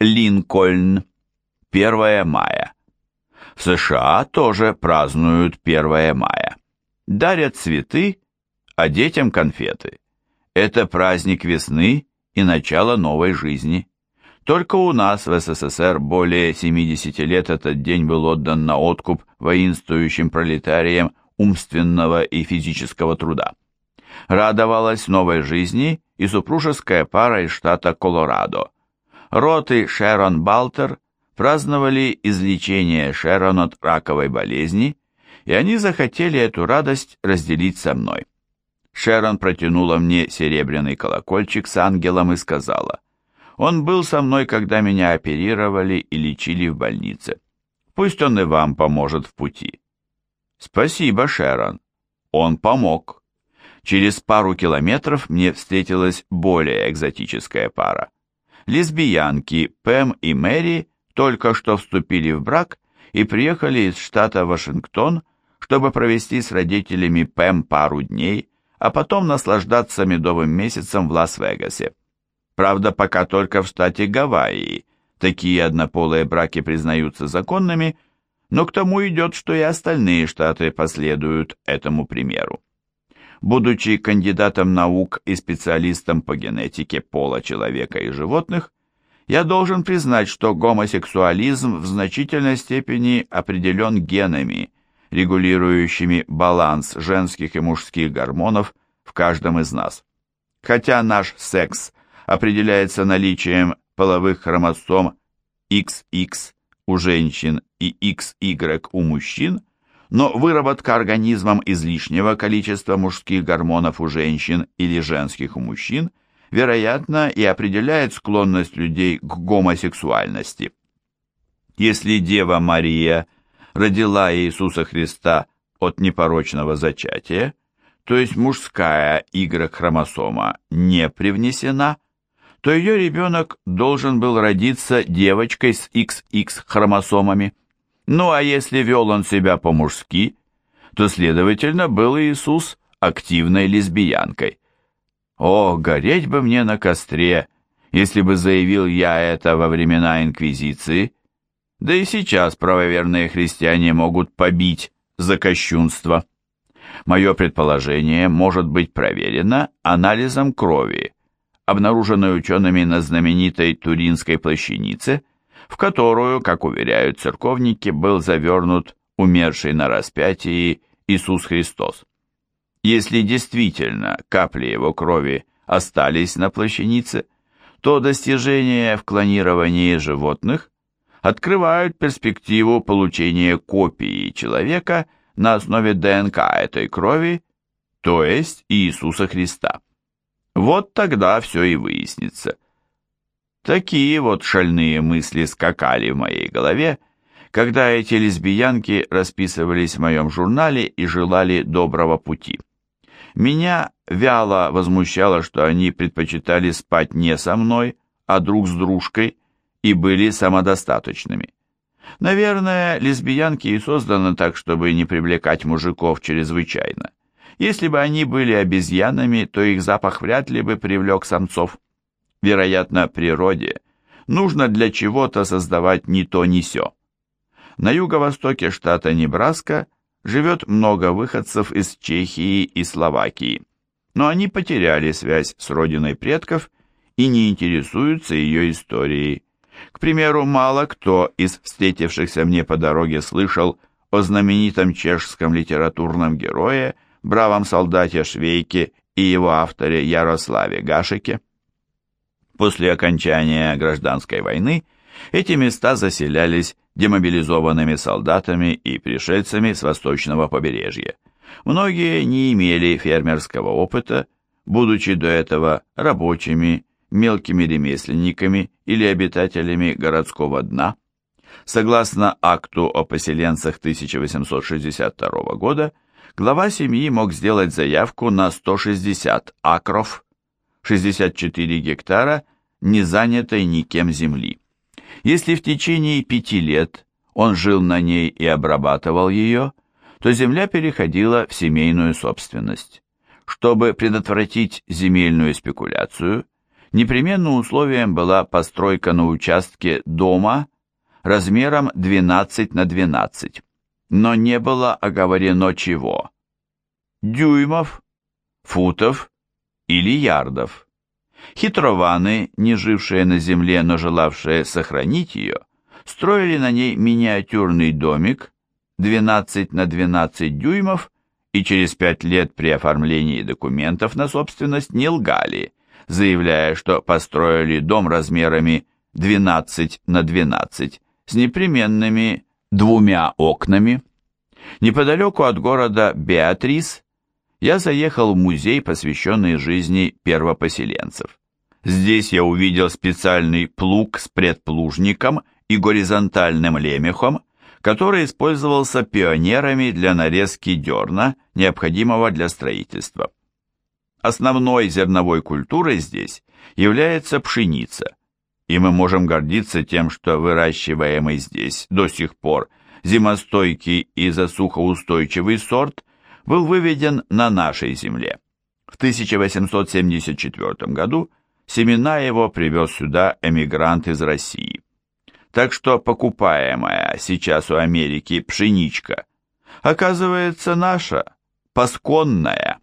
Линкольн. 1 мая. В США тоже празднуют 1 мая. Дарят цветы, а детям конфеты. Это праздник весны и начало новой жизни. Только у нас в СССР более 70 лет этот день был отдан на откуп воинствующим пролетариям умственного и физического труда. Радовалась новой жизни и супружеская пара из штата Колорадо. Роты Шерон Балтер праздновали излечение Шерон от раковой болезни, и они захотели эту радость разделить со мной. Шерон протянула мне серебряный колокольчик с ангелом и сказала, «Он был со мной, когда меня оперировали и лечили в больнице. Пусть он и вам поможет в пути». «Спасибо, Шерон. Он помог». Через пару километров мне встретилась более экзотическая пара. Лесбиянки Пэм и Мэри только что вступили в брак и приехали из штата Вашингтон, чтобы провести с родителями Пэм пару дней, а потом наслаждаться медовым месяцем в Лас-Вегасе. Правда, пока только в штате Гавайи такие однополые браки признаются законными, но к тому идет, что и остальные штаты последуют этому примеру. Будучи кандидатом наук и специалистом по генетике пола человека и животных, я должен признать, что гомосексуализм в значительной степени определен генами, регулирующими баланс женских и мужских гормонов в каждом из нас. Хотя наш секс определяется наличием половых хромосом XX у женщин и XY у мужчин, но выработка организмом излишнего количества мужских гормонов у женщин или женских у мужчин, вероятно, и определяет склонность людей к гомосексуальности. Если Дева Мария родила Иисуса Христа от непорочного зачатия, то есть мужская Y-хромосома не привнесена, то ее ребенок должен был родиться девочкой с XX-хромосомами. Ну а если вел он себя по-мужски, то, следовательно, был Иисус активной лесбиянкой. О, гореть бы мне на костре, если бы заявил я это во времена Инквизиции. Да и сейчас правоверные христиане могут побить за кощунство. Мое предположение может быть проверено анализом крови, обнаруженной учеными на знаменитой Туринской плащанице – в которую, как уверяют церковники, был завернут умерший на распятии Иисус Христос. Если действительно капли его крови остались на плащанице, то достижения в клонировании животных открывают перспективу получения копии человека на основе ДНК этой крови, то есть Иисуса Христа. Вот тогда все и выяснится. Такие вот шальные мысли скакали в моей голове, когда эти лесбиянки расписывались в моем журнале и желали доброго пути. Меня вяло возмущало, что они предпочитали спать не со мной, а друг с дружкой, и были самодостаточными. Наверное, лесбиянки и созданы так, чтобы не привлекать мужиков чрезвычайно. Если бы они были обезьянами, то их запах вряд ли бы привлек самцов вероятно, природе, нужно для чего-то создавать ни то, ни сё. На юго-востоке штата Небраска живет много выходцев из Чехии и Словакии, но они потеряли связь с родиной предков и не интересуются ее историей. К примеру, мало кто из встретившихся мне по дороге слышал о знаменитом чешском литературном герое, бравом солдате Швейке и его авторе Ярославе Гашике. После окончания гражданской войны эти места заселялись демобилизованными солдатами и пришельцами с восточного побережья. Многие не имели фермерского опыта, будучи до этого рабочими, мелкими ремесленниками или обитателями городского дна. Согласно акту о поселенцах 1862 года, глава семьи мог сделать заявку на 160 акров 64 гектара не занятой никем земли. Если в течение пяти лет он жил на ней и обрабатывал ее, то земля переходила в семейную собственность. Чтобы предотвратить земельную спекуляцию, Непременным условием была постройка на участке дома размером 12 на 12, но не было оговорено чего. Дюймов, футов или ярдов. Хитрованы, не жившие на земле, но желавшие сохранить ее, строили на ней миниатюрный домик 12 на 12 дюймов и через пять лет при оформлении документов на собственность не лгали, заявляя, что построили дом размерами 12 на 12 с непременными двумя окнами. Неподалеку от города Беатрис я заехал в музей, посвященный жизни первопоселенцев. Здесь я увидел специальный плуг с предплужником и горизонтальным лемехом, который использовался пионерами для нарезки дерна, необходимого для строительства. Основной зерновой культурой здесь является пшеница, и мы можем гордиться тем, что выращиваемый здесь до сих пор зимостойкий и засухоустойчивый сорт был выведен на нашей земле. В 1874 году семена его привез сюда эмигрант из России. Так что покупаемая сейчас у Америки пшеничка оказывается наша, пасконная.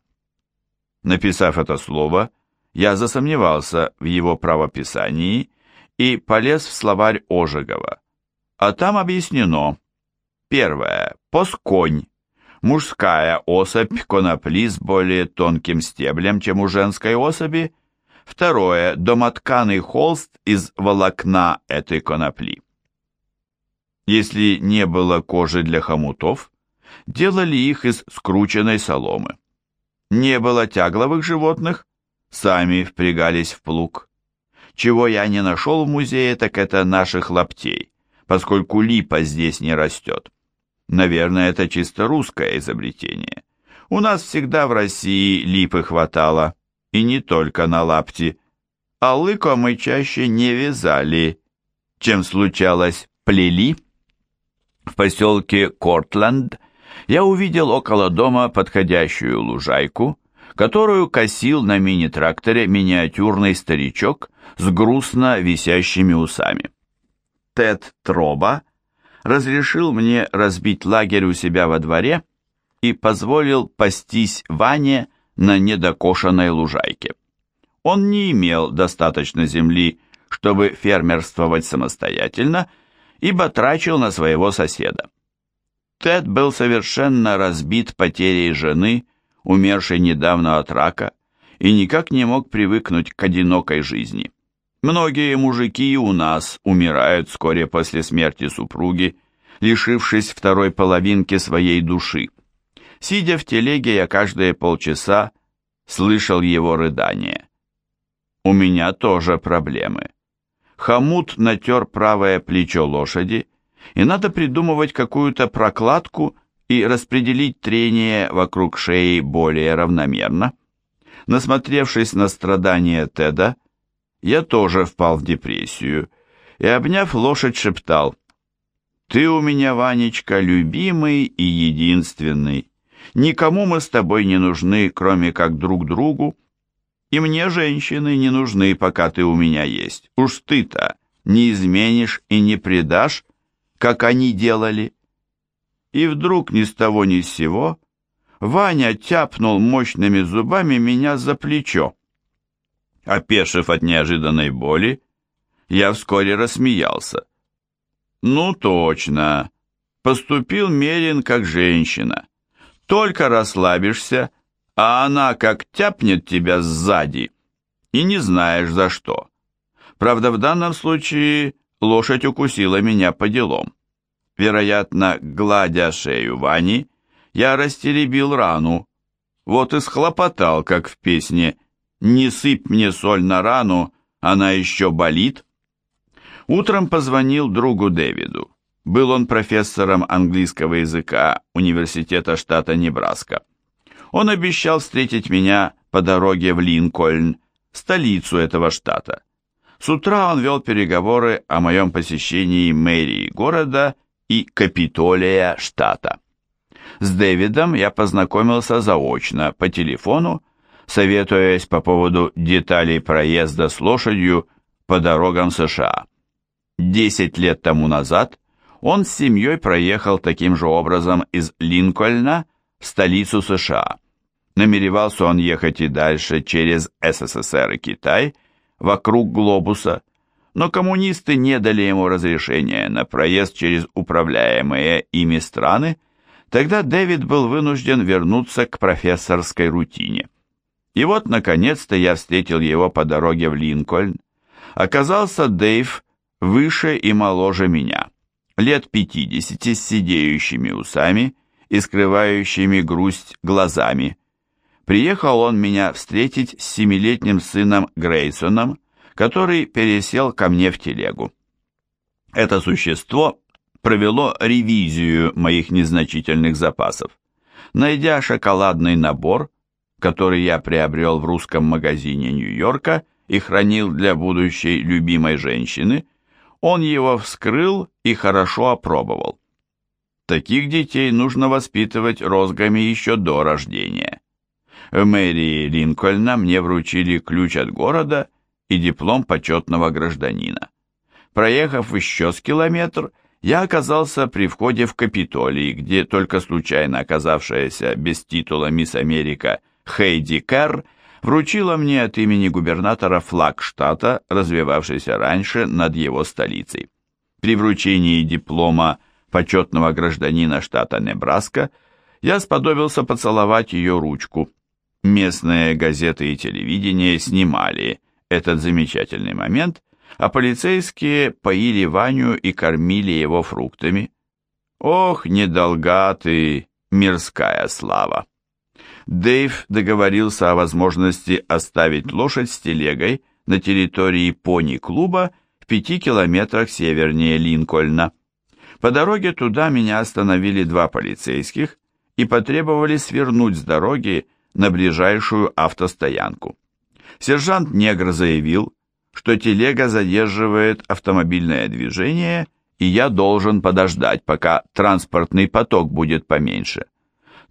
Написав это слово, я засомневался в его правописании и полез в словарь Ожегова. А там объяснено. Первое. Посконь. Мужская особь конопли с более тонким стеблем, чем у женской особи. Второе. Домотканый холст из волокна этой конопли. Если не было кожи для хомутов, делали их из скрученной соломы не было тягловых животных, сами впрягались в плуг. Чего я не нашел в музее, так это наших лаптей, поскольку липа здесь не растет. Наверное, это чисто русское изобретение. У нас всегда в России липы хватало, и не только на лапти. А лыко мы чаще не вязали, чем случалось, плели. В поселке Кортленд – я увидел около дома подходящую лужайку, которую косил на мини-тракторе миниатюрный старичок с грустно висящими усами. Тед Троба разрешил мне разбить лагерь у себя во дворе и позволил пастись Ване на недокошенной лужайке. Он не имел достаточно земли, чтобы фермерствовать самостоятельно, ибо трачил на своего соседа. Тед был совершенно разбит потерей жены, умершей недавно от рака, и никак не мог привыкнуть к одинокой жизни. Многие мужики у нас умирают вскоре после смерти супруги, лишившись второй половинки своей души. Сидя в телеге, я каждые полчаса слышал его рыдание. У меня тоже проблемы. Хомут натер правое плечо лошади, и надо придумывать какую-то прокладку и распределить трение вокруг шеи более равномерно. Насмотревшись на страдания Теда, я тоже впал в депрессию и, обняв лошадь, шептал «Ты у меня, Ванечка, любимый и единственный. Никому мы с тобой не нужны, кроме как друг другу, и мне женщины не нужны, пока ты у меня есть. Уж ты-то не изменишь и не предашь, как они делали. И вдруг ни с того ни с сего Ваня тяпнул мощными зубами меня за плечо. Опешив от неожиданной боли, я вскоре рассмеялся. «Ну точно, поступил Мерин как женщина. Только расслабишься, а она как тяпнет тебя сзади, и не знаешь за что. Правда, в данном случае лошадь укусила меня по делам. Вероятно, гладя шею Вани, я растеребил рану. Вот и схлопотал, как в песне «Не сыпь мне соль на рану, она еще болит». Утром позвонил другу Дэвиду. Был он профессором английского языка Университета штата Небраска. Он обещал встретить меня по дороге в Линкольн, столицу этого штата. С утра он вел переговоры о моем посещении мэрии города и Капитолия штата. С Дэвидом я познакомился заочно, по телефону, советуясь по поводу деталей проезда с лошадью по дорогам США. Десять лет тому назад он с семьей проехал таким же образом из Линкольна в столицу США. Намеревался он ехать и дальше через СССР и Китай, вокруг глобуса, но коммунисты не дали ему разрешения на проезд через управляемые ими страны, тогда Дэвид был вынужден вернуться к профессорской рутине. И вот, наконец-то, я встретил его по дороге в Линкольн. Оказался Дэйв выше и моложе меня, лет пятидесяти с сидеющими усами и скрывающими грусть глазами. Приехал он меня встретить с семилетним сыном Грейсоном, который пересел ко мне в телегу. Это существо провело ревизию моих незначительных запасов. Найдя шоколадный набор, который я приобрел в русском магазине Нью-Йорка и хранил для будущей любимой женщины, он его вскрыл и хорошо опробовал. Таких детей нужно воспитывать розгами еще до рождения. В мэрии Линкольна мне вручили ключ от города и диплом почетного гражданина. Проехав еще с километр, я оказался при входе в Капитолий, где только случайно оказавшаяся без титула «Мисс Америка» Хейди Керр вручила мне от имени губернатора флаг штата, развивавшийся раньше над его столицей. При вручении диплома почетного гражданина штата Небраска я сподобился поцеловать ее ручку. Местные газеты и телевидение снимали этот замечательный момент, а полицейские поили Ваню и кормили его фруктами. Ох, недолга ты, мирская слава! Дэйв договорился о возможности оставить лошадь с телегой на территории пони-клуба в пяти километрах севернее Линкольна. По дороге туда меня остановили два полицейских и потребовали свернуть с дороги на ближайшую автостоянку. Сержант Негр заявил, что телега задерживает автомобильное движение, и я должен подождать, пока транспортный поток будет поменьше.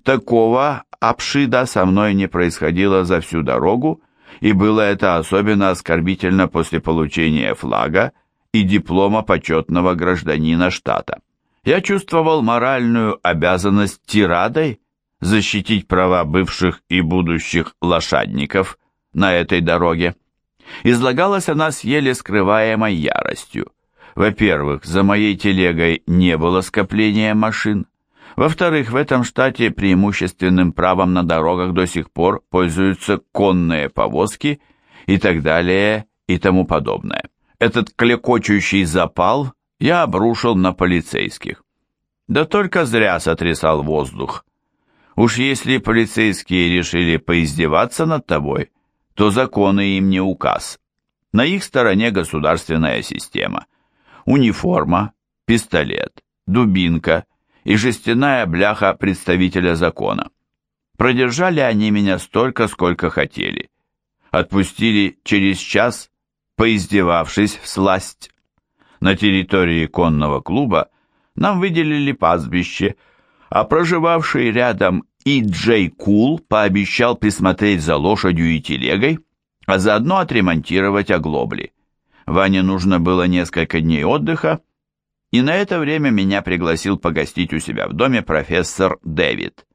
Такого обшида со мной не происходило за всю дорогу, и было это особенно оскорбительно после получения флага и диплома почетного гражданина штата. Я чувствовал моральную обязанность тирадой защитить права бывших и будущих лошадников на этой дороге. Излагалась она с еле скрываемой яростью. Во-первых, за моей телегой не было скопления машин. Во-вторых, в этом штате преимущественным правом на дорогах до сих пор пользуются конные повозки и так далее и тому подобное. Этот клекочущий запал я обрушил на полицейских. Да только зря сотрясал воздух. Уж если полицейские решили поиздеваться над тобой, то законы им не указ. На их стороне государственная система. Униформа, пистолет, дубинка и жестяная бляха представителя закона. Продержали они меня столько, сколько хотели. Отпустили через час, поиздевавшись в сласть. На территории конного клуба нам выделили пастбище, а проживавший рядом и Джей Кул пообещал присмотреть за лошадью и телегой, а заодно отремонтировать оглобли. Ване нужно было несколько дней отдыха, и на это время меня пригласил погостить у себя в доме профессор Дэвид.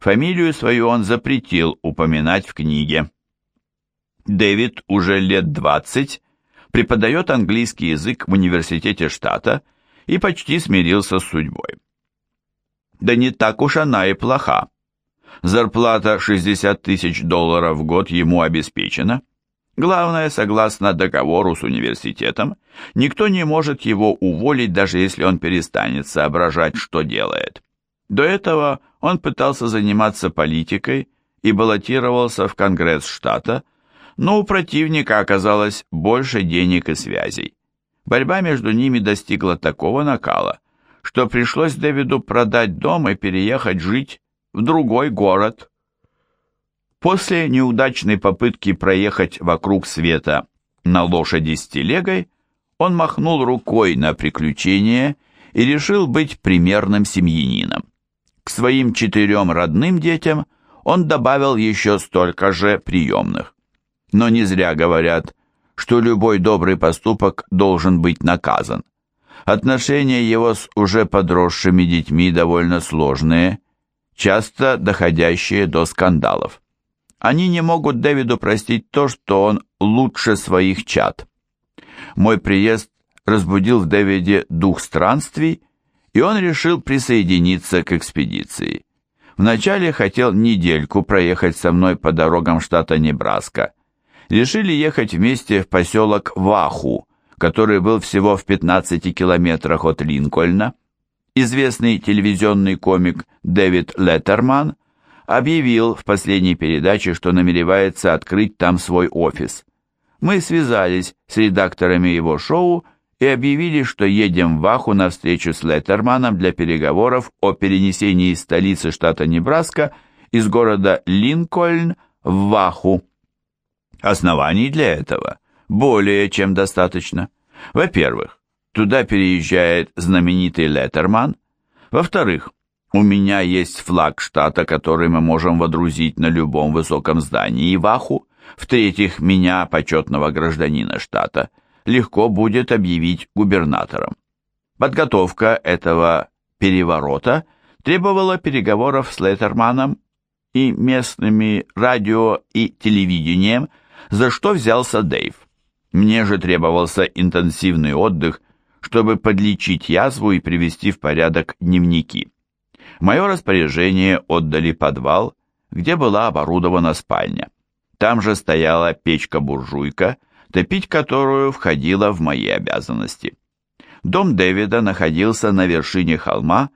Фамилию свою он запретил упоминать в книге. Дэвид уже лет 20 преподает английский язык в университете штата и почти смирился с судьбой. Да не так уж она и плоха. Зарплата 60 тысяч долларов в год ему обеспечена. Главное, согласно договору с университетом, никто не может его уволить, даже если он перестанет соображать, что делает. До этого он пытался заниматься политикой и баллотировался в Конгресс штата, но у противника оказалось больше денег и связей. Борьба между ними достигла такого накала, что пришлось Дэвиду продать дом и переехать жить в другой город. После неудачной попытки проехать вокруг света на лошади с телегой, он махнул рукой на приключения и решил быть примерным семьянином. К своим четырем родным детям он добавил еще столько же приемных. Но не зря говорят, что любой добрый поступок должен быть наказан. Отношения его с уже подросшими детьми довольно сложные, часто доходящие до скандалов. Они не могут Дэвиду простить то, что он лучше своих чад. Мой приезд разбудил в Дэвиде дух странствий, и он решил присоединиться к экспедиции. Вначале хотел недельку проехать со мной по дорогам штата Небраска. Решили ехать вместе в поселок Ваху, который был всего в 15 километрах от Линкольна. Известный телевизионный комик Дэвид Леттерман объявил в последней передаче, что намеревается открыть там свой офис. Мы связались с редакторами его шоу и объявили, что едем в Ваху на встречу с Леттерманом для переговоров о перенесении столицы штата Небраска из города Линкольн в Ваху. Оснований для этого более чем достаточно. Во-первых, туда переезжает знаменитый Леттерман. Во-вторых, у меня есть флаг штата, который мы можем водрузить на любом высоком здании Ваху. В-третьих, меня, почетного гражданина штата – легко будет объявить губернатором. Подготовка этого переворота требовала переговоров с Леттерманом и местными радио и телевидением, за что взялся Дэйв. Мне же требовался интенсивный отдых, чтобы подлечить язву и привести в порядок дневники. Мое распоряжение отдали подвал, где была оборудована спальня. Там же стояла печка-буржуйка, топить которую входило в мои обязанности. Дом Дэвида находился на вершине холма,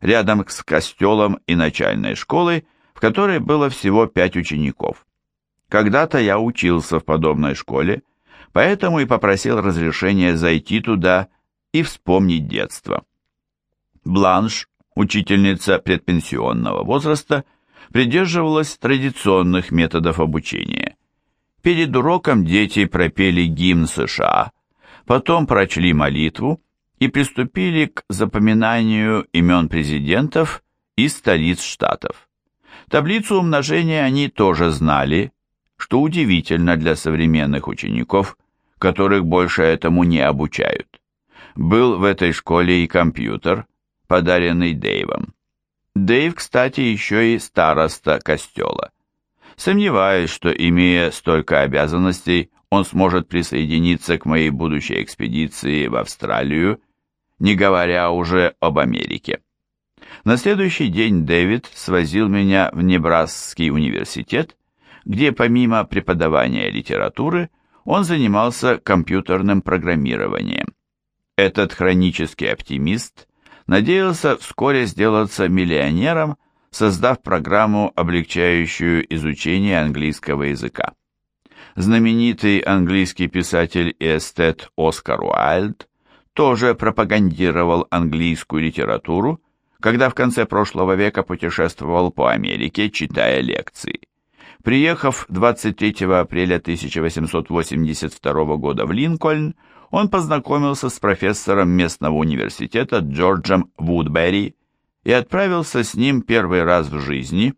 рядом с костелом и начальной школой, в которой было всего пять учеников. Когда-то я учился в подобной школе, поэтому и попросил разрешения зайти туда и вспомнить детство. Бланш, учительница предпенсионного возраста, придерживалась традиционных методов обучения. Перед уроком дети пропели гимн США, потом прочли молитву и приступили к запоминанию имен президентов и столиц штатов. Таблицу умножения они тоже знали, что удивительно для современных учеников, которых больше этому не обучают. Был в этой школе и компьютер, подаренный Дэйвом. Дэйв, кстати, еще и староста костела. Сомневаюсь, что, имея столько обязанностей, он сможет присоединиться к моей будущей экспедиции в Австралию, не говоря уже об Америке. На следующий день Дэвид свозил меня в Небрасский университет, где помимо преподавания литературы он занимался компьютерным программированием. Этот хронический оптимист надеялся вскоре сделаться миллионером создав программу, облегчающую изучение английского языка. Знаменитый английский писатель и эстет Оскар Уайльд тоже пропагандировал английскую литературу, когда в конце прошлого века путешествовал по Америке, читая лекции. Приехав 23 апреля 1882 года в Линкольн, он познакомился с профессором местного университета Джорджем Вудберри, и отправился с ним первый раз в жизни,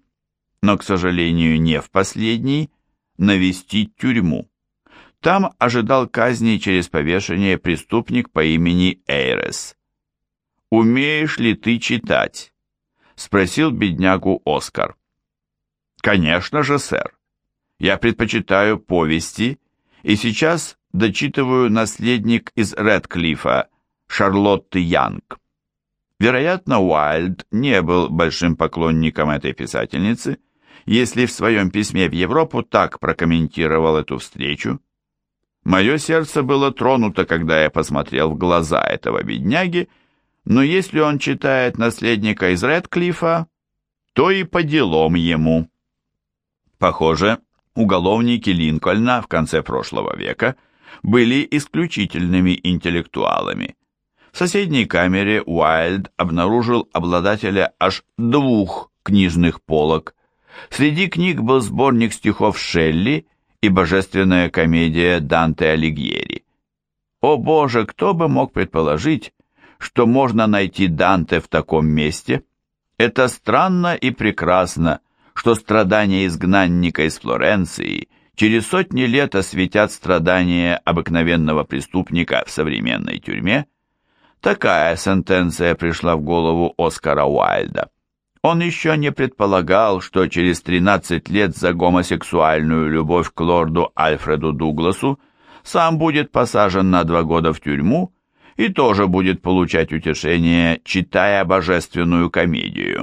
но, к сожалению, не в последний, навестить тюрьму. Там ожидал казни через повешение преступник по имени Эйрес. «Умеешь ли ты читать?» — спросил беднягу Оскар. «Конечно же, сэр. Я предпочитаю повести, и сейчас дочитываю «Наследник из Редклифа» Шарлотты Янг. Вероятно, Уайльд не был большим поклонником этой писательницы, если в своем письме в Европу так прокомментировал эту встречу. Мое сердце было тронуто, когда я посмотрел в глаза этого бедняги, но если он читает «Наследника из Редклифа», то и по делам ему. Похоже, уголовники Линкольна в конце прошлого века были исключительными интеллектуалами. В соседней камере Уайльд обнаружил обладателя аж двух книжных полок. Среди книг был сборник стихов Шелли и божественная комедия Данте Алигьери. О боже, кто бы мог предположить, что можно найти Данте в таком месте? Это странно и прекрасно, что страдания изгнанника из Флоренции через сотни лет осветят страдания обыкновенного преступника в современной тюрьме, такая сентенция пришла в голову Оскара Уайльда. Он еще не предполагал, что через 13 лет за гомосексуальную любовь к лорду Альфреду Дугласу сам будет посажен на два года в тюрьму и тоже будет получать утешение, читая божественную комедию.